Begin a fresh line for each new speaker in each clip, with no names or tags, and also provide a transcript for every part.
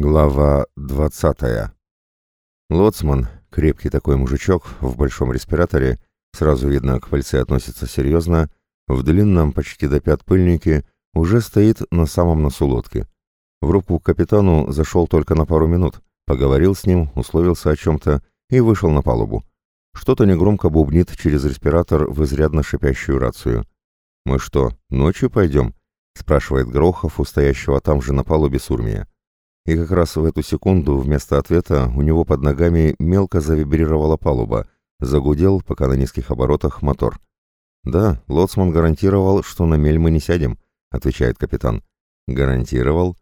Глава 20. Лоцман, крепкий такой мужичок в большом респираторе, сразу видно, к пальце относится серьезно, в длинном почти до пят пыльнике, уже стоит на самом носу лодки. В рубку к капитану зашел только на пару минут, поговорил с ним, условился о чем-то и вышел на палубу. Что-то негромко бубнит через респиратор в изрядно шипящую рацию. «Мы что, ночью пойдем?» — спрашивает Грохов у стоящего там же на палубе Сурмия. И как раз в эту секунду вместо ответа у него под ногами мелко завибрировала палуба, загудел, пока на низких оборотах, мотор. «Да, Лоцман гарантировал, что на мель мы не сядем», — отвечает капитан. «Гарантировал?»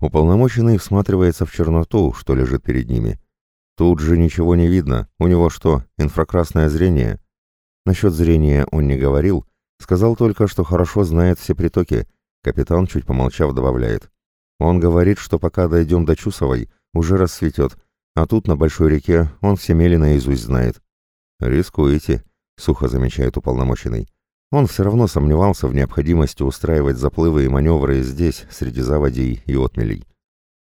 Уполномоченный всматривается в черноту, что лежит перед ними. Тут же ничего не видно. У него что, инфракрасное зрение? Насчет зрения он не говорил, сказал только, что хорошо знает все притоки. Капитан, чуть помолчав, добавляет. Он говорит, что пока дойдем до Чусовой, уже рассветет, а тут на большой реке он все мели наизусть знает. «Рискуете», — сухо замечает уполномоченный. Он все равно сомневался в необходимости устраивать заплывы и маневры здесь, среди заводей и отмелей.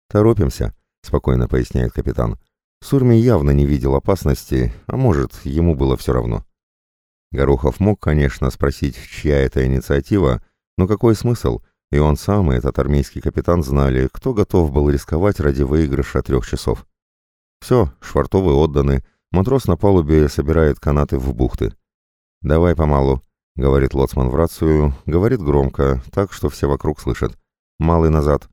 «Торопимся», — спокойно поясняет капитан. Сурми явно не видел опасности, а может, ему было все равно. Горохов мог, конечно, спросить, чья это инициатива, но какой смысл, и он сам, и этот армейский капитан знали, кто готов был рисковать ради выигрыша трех часов. Все, швартовы отданы, матрос на палубе собирает канаты в бухты. «Давай помалу», — говорит лоцман в рацию, говорит громко, так что все вокруг слышат. «Малый назад».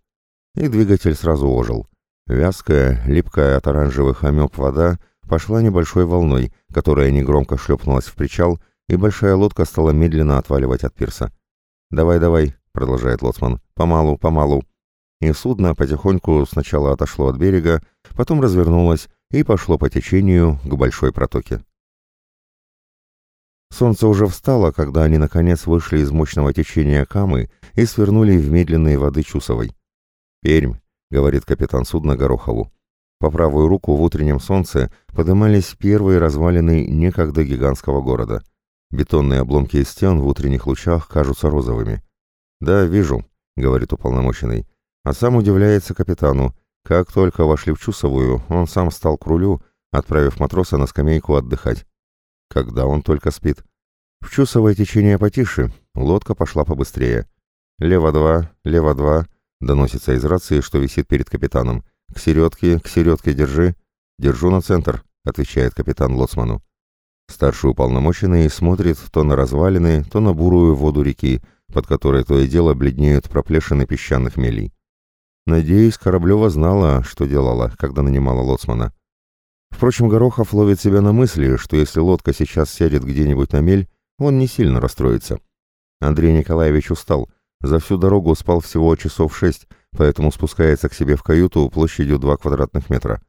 И двигатель сразу ожил. Вязкая, липкая от оранжевых амеб вода пошла небольшой волной, которая негромко шлепнулась в причал, и большая лодка стала медленно отваливать от пирса. «Давай, давай», продолжает лоцман. «Помалу, помалу». И судно потихоньку сначала отошло от берега, потом развернулось и пошло по течению к большой протоке. Солнце уже встало, когда они наконец вышли из мощного течения Камы и свернули в медленные воды Чусовой. «Пермь», — говорит капитан судна Горохову. По правую руку в утреннем солнце подымались первые развалины некогда гигантского города. Бетонные обломки стен в утренних лучах кажутся розовыми. «Да, вижу», — говорит уполномоченный. А сам удивляется капитану. Как только вошли в Чусовую, он сам стал к рулю, отправив матроса на скамейку отдыхать. Когда он только спит. В Чусовое течение потише, лодка пошла побыстрее. «Лево два, лево два», — доносится из рации, что висит перед капитаном. «К середке, к середке держи». «Держу на центр», — отвечает капитан Лоцману. Старший уполномоченный смотрит то на развалины, то на бурую воду реки, под которой то и дело бледнеют проплешины песчаных мелей. Надеюсь, Кораблева знала, что делала, когда нанимала лоцмана. Впрочем, Горохов ловит себя на мысли, что если лодка сейчас сядет где-нибудь на мель, он не сильно расстроится. Андрей Николаевич устал, за всю дорогу спал всего часов шесть, поэтому спускается к себе в каюту площадью два квадратных метра.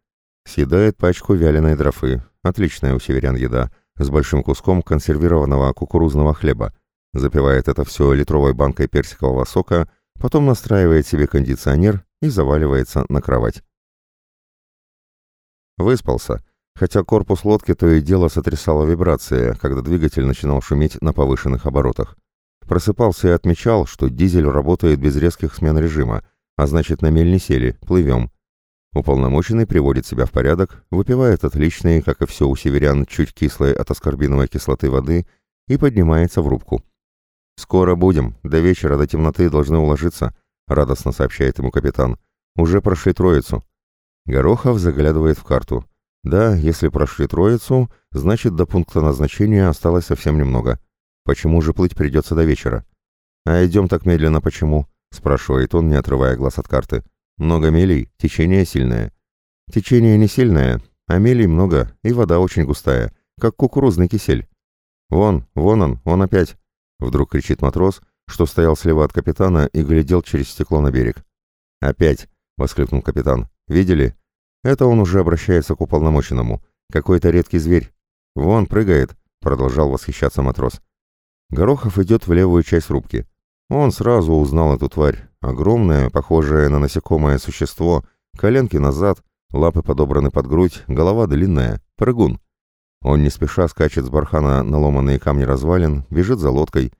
Съедает пачку вяленой дрофы, отличная у северян еда, с большим куском консервированного кукурузного хлеба, запивает это все литровой банкой персикового сока, потом настраивает себе кондиционер и заваливается на кровать. Выспался, хотя корпус лодки то и дело сотрясала вибрация, когда двигатель начинал шуметь на повышенных оборотах. Просыпался и отмечал, что дизель работает без резких смен режима, а значит на мель не сели, плывем. Уполномоченный приводит себя в порядок, выпивает отличный, как и все у северян, чуть кислой от аскорбиновой кислоты воды и поднимается в рубку. «Скоро будем. До вечера, до темноты должны уложиться», — радостно сообщает ему капитан. «Уже прошли троицу». Горохов заглядывает в карту. «Да, если прошли троицу, значит, до пункта назначения осталось совсем немного. Почему же плыть придется до вечера?» «А идем так медленно почему?» — спрашивает он, не отрывая глаз от карты. «Много мелей, течение сильное». «Течение не сильное, а мелей много, и вода очень густая, как кукурузный кисель». «Вон, вон он, он опять». Вдруг кричит матрос, что стоял слева от капитана и глядел через стекло на берег. «Опять!» — воскликнул капитан. «Видели? Это он уже обращается к уполномоченному. Какой-то редкий зверь. Вон, прыгает!» — продолжал восхищаться матрос. Горохов идет в левую часть рубки. Он сразу узнал эту тварь. Огромное, похожее на насекомое существо, коленки назад, лапы подобраны под грудь, голова длинная, прыгун. Он не спеша скачет с бархана на ломаные камни развалин, бежит за лодкой.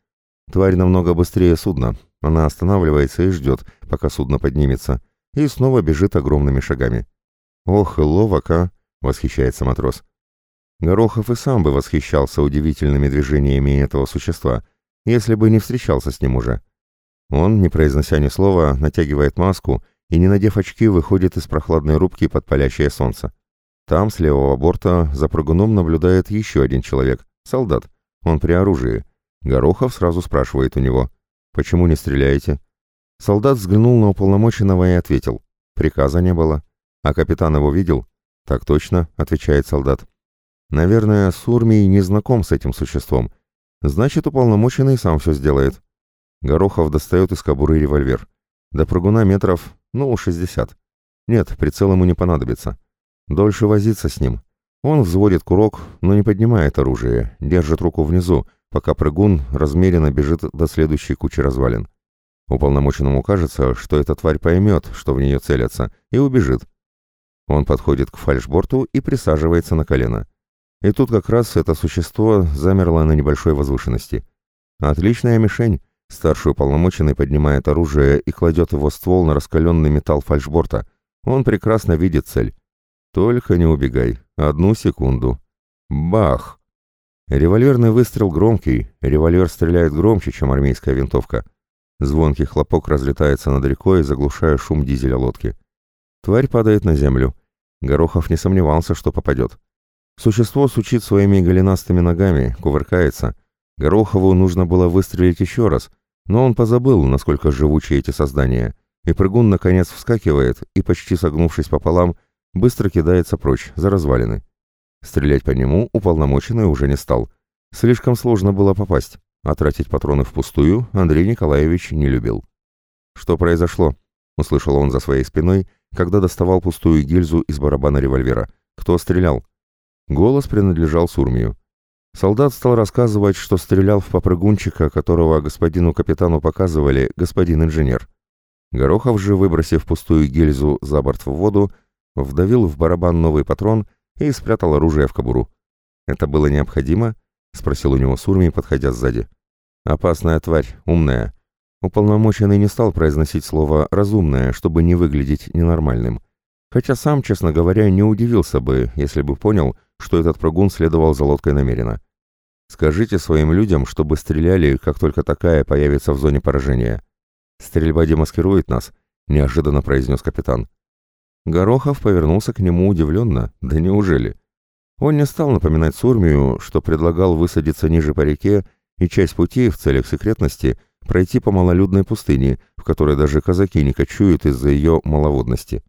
Тварь намного быстрее судна. Она останавливается и ждет, пока судно поднимется. и снова бежит огромными шагами. «Ох, и ловок, а!» — восхищается матрос. Горохов и сам бы восхищался удивительными движениями этого существа, если бы не встречался с ним уже. Он, не произнося ни слова, натягивает маску и, не надев очки, выходит из прохладной рубки под палящее солнце. Там, с левого борта, за прыгуном наблюдает еще один человек, солдат. Он при оружии. Горохов сразу спрашивает у него, «Почему не стреляете?» Солдат взглянул на уполномоченного и ответил, «Приказа не было». «А капитан его видел?» «Так точно», — отвечает солдат. «Наверное, Сурмий не знаком с этим существом. Значит, уполномоченный сам все сделает». Горохов достает из кобуры револьвер. До прыгуна метров, ну, шестьдесят. Нет, прицел ему не понадобится. Дольше возиться с ним. Он взводит курок, но не поднимает оружие, держит руку внизу, пока прыгун размеренно бежит до следующей кучи развалин. Уполномоченному кажется, что эта тварь поймет, что в нее целятся, и убежит. Он подходит к фальшборту и присаживается на колено. И тут как раз это существо замерло на небольшой возвышенности. Отличная мишень. Старший уполномоченный поднимает оружие и кладет его ствол на раскаленный металл фальшборта. Он прекрасно видит цель. Только не убегай. Одну секунду. Бах! Револьверный выстрел громкий. Револьвер стреляет громче, чем армейская винтовка. Звонкий хлопок разлетается над рекой, заглушая шум дизеля лодки. Тварь падает на землю. Горохов не сомневался, что попадет. Существо сучит своими голенастыми ногами, кувыркается. Горохову нужно было выстрелить еще раз, но он позабыл, насколько живучи эти создания, и прыгун наконец вскакивает и, почти согнувшись пополам, быстро кидается прочь, за развалины. Стрелять по нему уполномоченный уже не стал. Слишком сложно было попасть, а тратить патроны впустую Андрей Николаевич не любил. «Что произошло?» — услышал он за своей спиной, когда доставал пустую гильзу из барабана револьвера. «Кто стрелял?» Голос принадлежал Сурмию. Солдат стал рассказывать, что стрелял в попрыгунчика, которого господину капитану показывали господин инженер. Горохов же, выбросив пустую гильзу за борт в воду, вдавил в барабан новый патрон и спрятал оружие в кобуру. «Это было необходимо?» — спросил у него Сурми, подходя сзади. «Опасная тварь, умная». Уполномоченный не стал произносить слово «разумная», чтобы не выглядеть ненормальным. Хотя сам, честно говоря, не удивился бы, если бы понял, что этот прогун следовал за лодкой намеренно. «Скажите своим людям, чтобы стреляли, как только такая появится в зоне поражения». «Стрельба демаскирует нас», — неожиданно произнес капитан. Горохов повернулся к нему удивленно. Да неужели? Он не стал напоминать Сурмию, что предлагал высадиться ниже по реке и часть пути в целях секретности пройти по малолюдной пустыне, в которой даже казаки не кочуют из-за ее маловодности.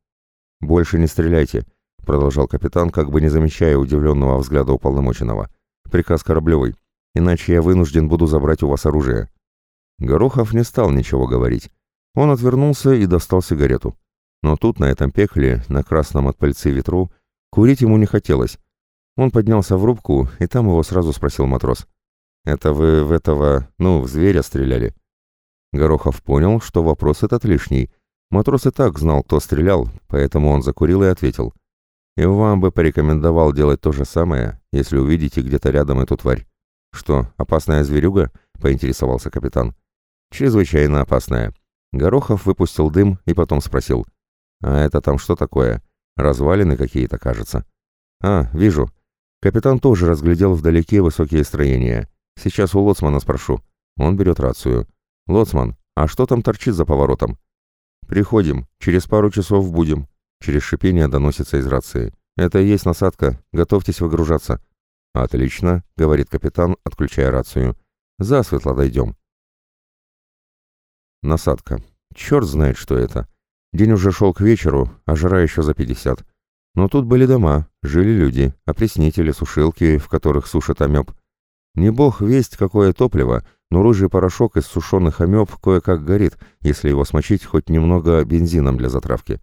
«Больше не стреляйте», — продолжал капитан, как бы не замечая удивленного взгляда уполномоченного. «Приказ Кораблевой. Иначе я вынужден буду забрать у вас оружие». Горохов не стал ничего говорить. Он отвернулся и достал сигарету. Но тут, на этом пекле, на красном от пыльцы ветру, курить ему не хотелось. Он поднялся в рубку, и там его сразу спросил матрос. «Это вы в этого, ну, в зверя стреляли?» Горохов понял, что вопрос этот лишний. Матрос и так знал, кто стрелял, поэтому он закурил и ответил. «И вам бы порекомендовал делать то же самое, если увидите где-то рядом эту тварь». «Что, опасная зверюга?» — поинтересовался капитан. «Чрезвычайно опасная». Горохов выпустил дым и потом спросил. А это там что такое? Развалины какие-то, кажется. А, вижу. Капитан тоже разглядел вдалеке высокие строения. Сейчас у Лоцмана спрошу. Он берет рацию. Лоцман, а что там торчит за поворотом? Приходим. Через пару часов будем. Через шипение доносится из рации. Это и есть насадка. Готовьтесь выгружаться. Отлично, говорит капитан, отключая рацию. Засветло дойдем. Насадка. Черт знает, что это. День уже шел к вечеру, а жара еще за пятьдесят. Но тут были дома, жили люди, опреснители, сушилки, в которых сушат амеб. Не бог весть, какое топливо, но рыжий порошок из сушеных амеб кое-как горит, если его смочить хоть немного бензином для затравки.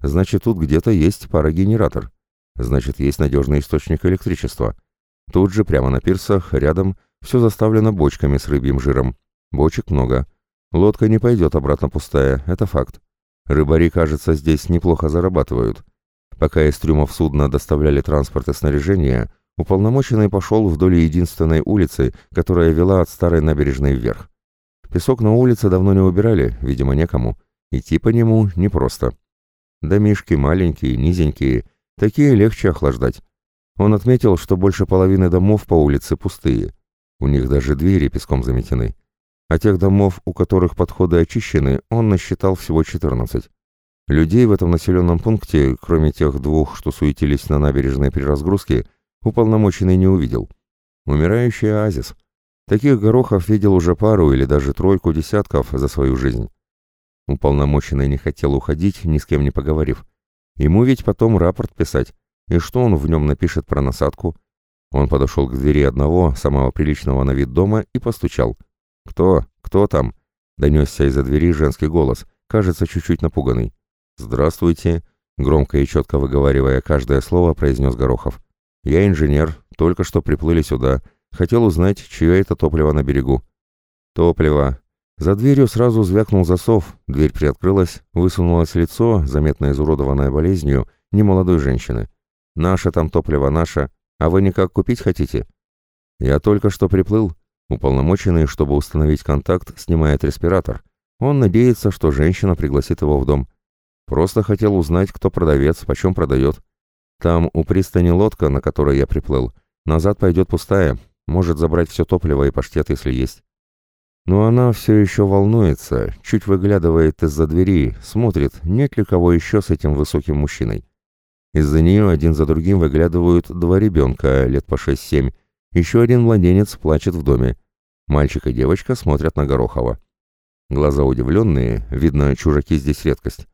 Значит, тут где-то есть парогенератор. Значит, есть надежный источник электричества. Тут же, прямо на пирсах, рядом, все заставлено бочками с рыбьим жиром. Бочек много. Лодка не пойдет обратно пустая, это факт. Рыбари, кажется, здесь неплохо зарабатывают. Пока из трюмов судна доставляли транспорт и снаряжение, уполномоченный пошел вдоль единственной улицы, которая вела от старой набережной вверх. Песок на улице давно не убирали, видимо, некому. Идти по нему непросто. Домишки маленькие, низенькие, такие легче охлаждать. Он отметил, что больше половины домов по улице пустые. У них даже двери песком заметены. А тех домов, у которых подходы очищены, он насчитал всего 14. Людей в этом населенном пункте, кроме тех двух, что суетились на набережной при разгрузке, уполномоченный не увидел. Умирающий оазис. Таких горохов видел уже пару или даже тройку десятков за свою жизнь. Уполномоченный не хотел уходить, ни с кем не поговорив. Ему ведь потом рапорт писать. И что он в нем напишет про насадку? Он подошел к двери одного, самого приличного на вид дома, и постучал. «Кто? Кто там?» — донесся из-за двери женский голос, кажется, чуть-чуть напуганный. «Здравствуйте», — громко и четко выговаривая каждое слово, произнес Горохов. «Я инженер, только что приплыли сюда. Хотел узнать, чье это топливо на берегу». «Топливо». За дверью сразу звякнул засов, дверь приоткрылась, высунулось лицо, заметно изуродованное болезнью, немолодой женщины. «Наше там топливо, наше. А вы никак купить хотите?» «Я только что приплыл», Уполномоченный, чтобы установить контакт, снимает респиратор. Он надеется, что женщина пригласит его в дом. Просто хотел узнать, кто продавец, почем продает. Там у пристани лодка, на которой я приплыл. Назад пойдет пустая. Может забрать все топливо и паштет, если есть. Но она все еще волнуется, чуть выглядывает из-за двери, смотрит, нет ли кого еще с этим высоким мужчиной. Из-за нее один за другим выглядывают два ребенка лет по шесть-семь, еще один младенец плачет в доме. Мальчик и девочка смотрят на Горохова. Глаза удивленные, видно, чужаки здесь редкость.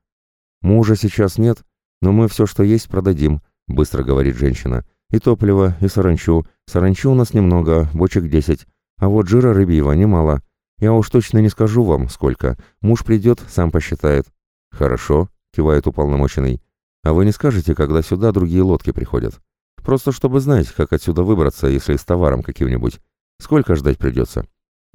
«Мужа сейчас нет, но мы все, что есть, продадим», — быстро говорит женщина. «И топливо, и саранчу. Саранчу у нас немного, бочек десять. А вот жира рыбьего немало. Я уж точно не скажу вам, сколько. Муж придет, сам посчитает». «Хорошо», — кивает уполномоченный. «А вы не скажете, когда сюда другие лодки приходят?» Просто чтобы знать, как отсюда выбраться, если с товаром каким-нибудь. Сколько ждать придется?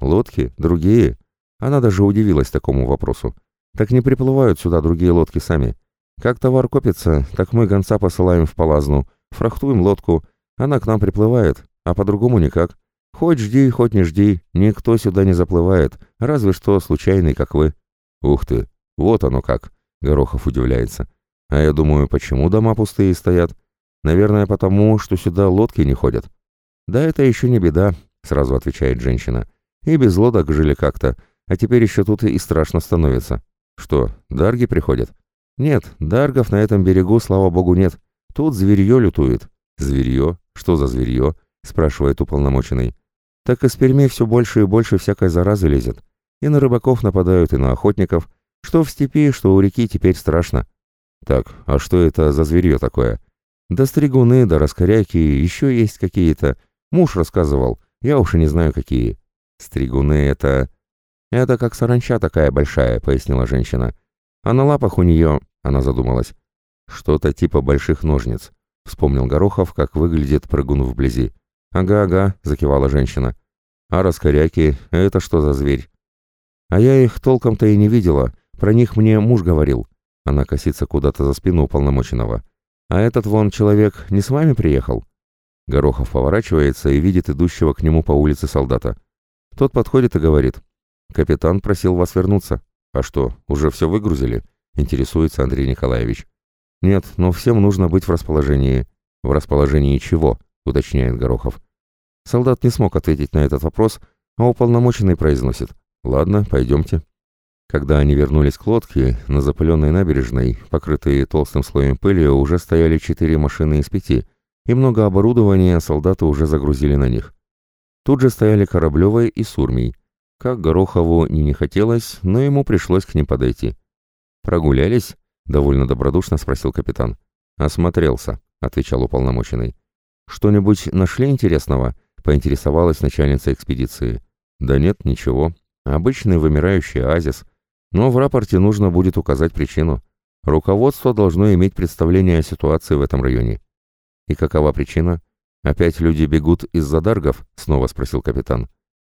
Лодки? Другие? Она даже удивилась такому вопросу. Так не приплывают сюда другие лодки сами. Как товар копится, так мы гонца посылаем в Палазну, фрахтуем лодку, она к нам приплывает, а по-другому никак. Хоть жди, хоть не жди, никто сюда не заплывает, разве что случайный, как вы. Ух ты, вот оно как, Горохов удивляется. А я думаю, почему дома пустые стоят? Наверное, потому, что сюда лодки не ходят. Да это еще не беда, сразу отвечает женщина. И без лодок жили как-то, а теперь еще тут и страшно становится. Что, дарги приходят? Нет, даргов на этом берегу, слава богу, нет. Тут зверье лютует. Зверье? Что за зверье? Спрашивает уполномоченный. Так из Перми все больше и больше всякой заразы лезет. И на рыбаков нападают, и на охотников. Что в степи, что у реки теперь страшно. Так, а что это за зверье такое? Да стригуны, да раскоряки, еще есть какие-то. Муж рассказывал, я уж и не знаю какие. Стригуны — это... Это как саранча такая большая, пояснила женщина. А на лапах у нее... Она задумалась. Что-то типа больших ножниц. Вспомнил Горохов, как выглядит прыгун вблизи. «Ага-ага», — закивала женщина. «А раскоряки — это что за зверь?» «А я их толком-то и не видела. Про них мне муж говорил». Она косится куда-то за спину уполномоченного. «А этот вон человек не с вами приехал?» Горохов поворачивается и видит идущего к нему по улице солдата. Тот подходит и говорит. «Капитан просил вас вернуться». «А что, уже все выгрузили?» — интересуется Андрей Николаевич. «Нет, но всем нужно быть в расположении». «В расположении чего?» — уточняет Горохов. Солдат не смог ответить на этот вопрос, а уполномоченный произносит. «Ладно, пойдемте». Когда они вернулись к лодке, на запыленной набережной, покрытые толстым слоем пыли, уже стояли четыре машины из пяти, и много оборудования солдаты уже загрузили на них. Тут же стояли Кораблевой и Сурмий. Как Горохову ни не хотелось, но ему пришлось к ним подойти. «Прогулялись?» — довольно добродушно спросил капитан. «Осмотрелся», — отвечал уполномоченный. «Что-нибудь нашли интересного?» — поинтересовалась начальница экспедиции. «Да нет, ничего. Обычный вымирающий оазис. Но в рапорте нужно будет указать причину. Руководство должно иметь представление о ситуации в этом районе. И какова причина? Опять люди бегут из-за даргов? Снова спросил капитан.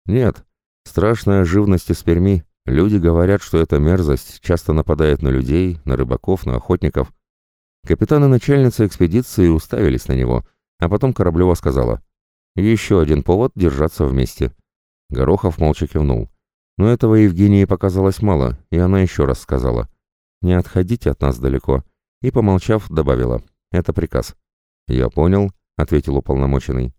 Нет. Страшная живность из Перми. Люди говорят, что эта мерзость часто нападает на людей, на рыбаков, на охотников. Капитан и начальница экспедиции уставились на него, а потом Кораблева сказала. «Еще один повод держаться вместе». Горохов молча кивнул. Но этого Евгении показалось мало, и она еще раз сказала. «Не отходите от нас далеко. и, помолчав, добавила «Это приказ». «Я понял», — ответил уполномоченный.